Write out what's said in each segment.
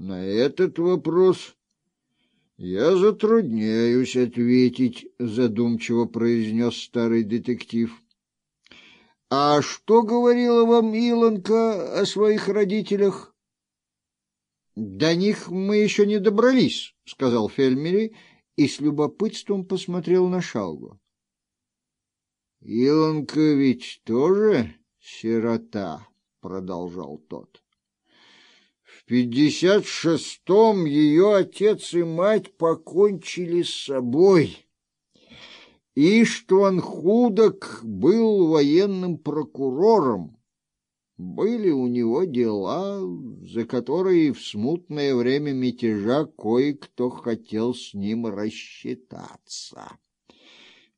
На этот вопрос я затрудняюсь ответить, задумчиво произнес старый детектив. А что говорила вам Илонка о своих родителях? До них мы еще не добрались, сказал Фельмери и с любопытством посмотрел на Шалгу. Илонка ведь тоже сирота, продолжал тот пятьдесят шестом ее отец и мать покончили с собой. Иштван Худок был военным прокурором. Были у него дела, за которые в смутное время мятежа кое-кто хотел с ним рассчитаться.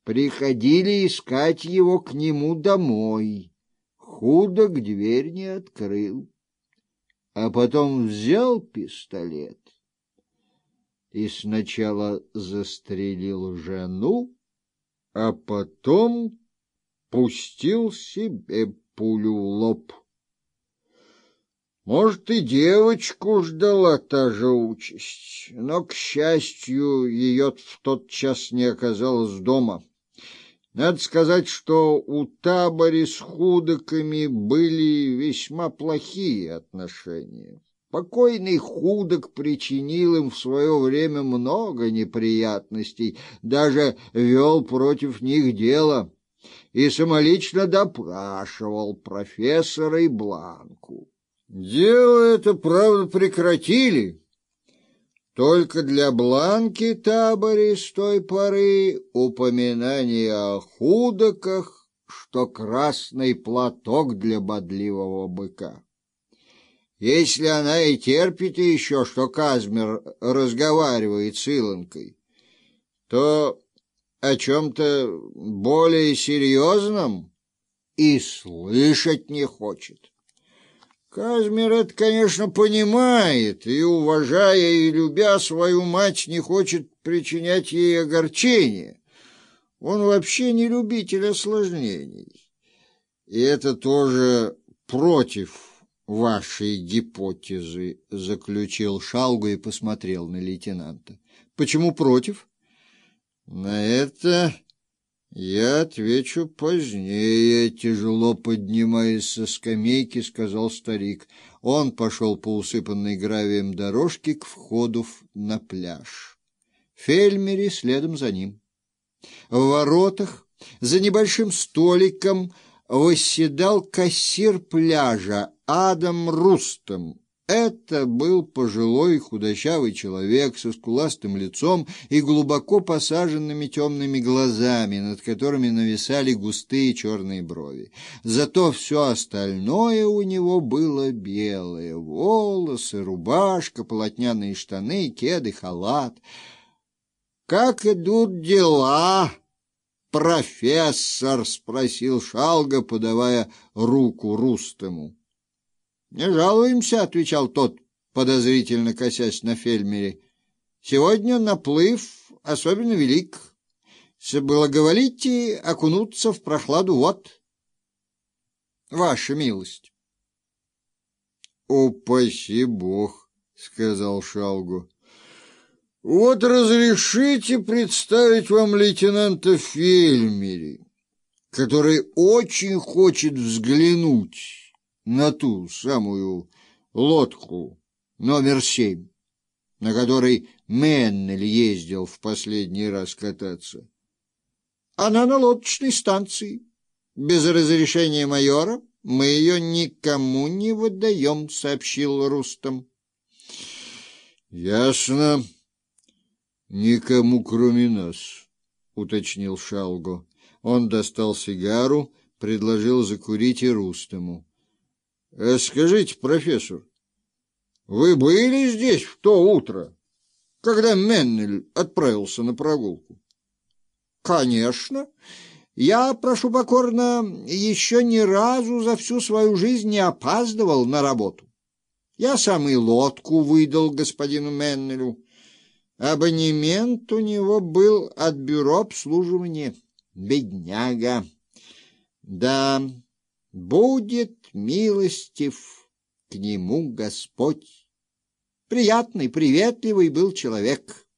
Приходили искать его к нему домой. Худок дверь не открыл а потом взял пистолет и сначала застрелил жену, а потом пустил себе пулю в лоб. Может, и девочку ждала та же участь, но, к счастью, ее в тот час не оказалось дома. Надо сказать, что у табори с худоками были весьма плохие отношения. Покойный худок причинил им в свое время много неприятностей, даже вел против них дело и самолично допрашивал профессора и Бланку. Дело это, правда, прекратили, только для Бланки Табори с той поры упоминание о худоках, что красный платок для бодливого быка. Если она и терпит еще, что Казмер разговаривает с Илонкой, то о чем-то более серьезном и слышать не хочет. Казмир это, конечно, понимает, и, уважая и любя свою мать, не хочет причинять ей огорчения. Он вообще не любитель осложнений. И это тоже против вашей гипотезы, заключил Шалгу и посмотрел на лейтенанта. Почему против? На это я отвечу позднее, тяжело поднимаясь со скамейки, сказал старик. Он пошел по усыпанной гравием дорожке к входу на пляж. Фельмери следом за ним. В воротах за небольшим столиком восседал кассир пляжа Адам Рустом это был пожилой худощавый человек со скуластым лицом и глубоко посаженными темными глазами, над которыми нависали густые черные брови. Зато все остальное у него было белое: волосы, рубашка, полотняные штаны, кеды, халат. Как идут дела? Профессор спросил Шалга, подавая руку Рустему. — Не жалуемся, — отвечал тот, подозрительно косясь на фельмере. — Сегодня наплыв особенно велик. Соблаговолите окунуться в прохладу вод. Ваша милость. — Упаси бог, — сказал Шалгу. — Вот разрешите представить вам лейтенанта Фельмери, который очень хочет взглянуть на ту самую лодку номер семь, на которой Меннель ездил в последний раз кататься. Она на лодочной станции. Без разрешения майора мы ее никому не выдаем, — сообщил Рустам. — Ясно. Никому, кроме нас, — уточнил Шалго. Он достал сигару, предложил закурить и Рустаму. Э, скажите, профессор, вы были здесь в то утро, когда Меннель отправился на прогулку? Конечно. Я, прошу покорно, еще ни разу за всю свою жизнь не опаздывал на работу. Я сам и лодку выдал господину Меннелю. Абонемент у него был от бюро обслуживания. Бедняга. Да, будет милостив к нему Господь. Приятный, приветливый был человек.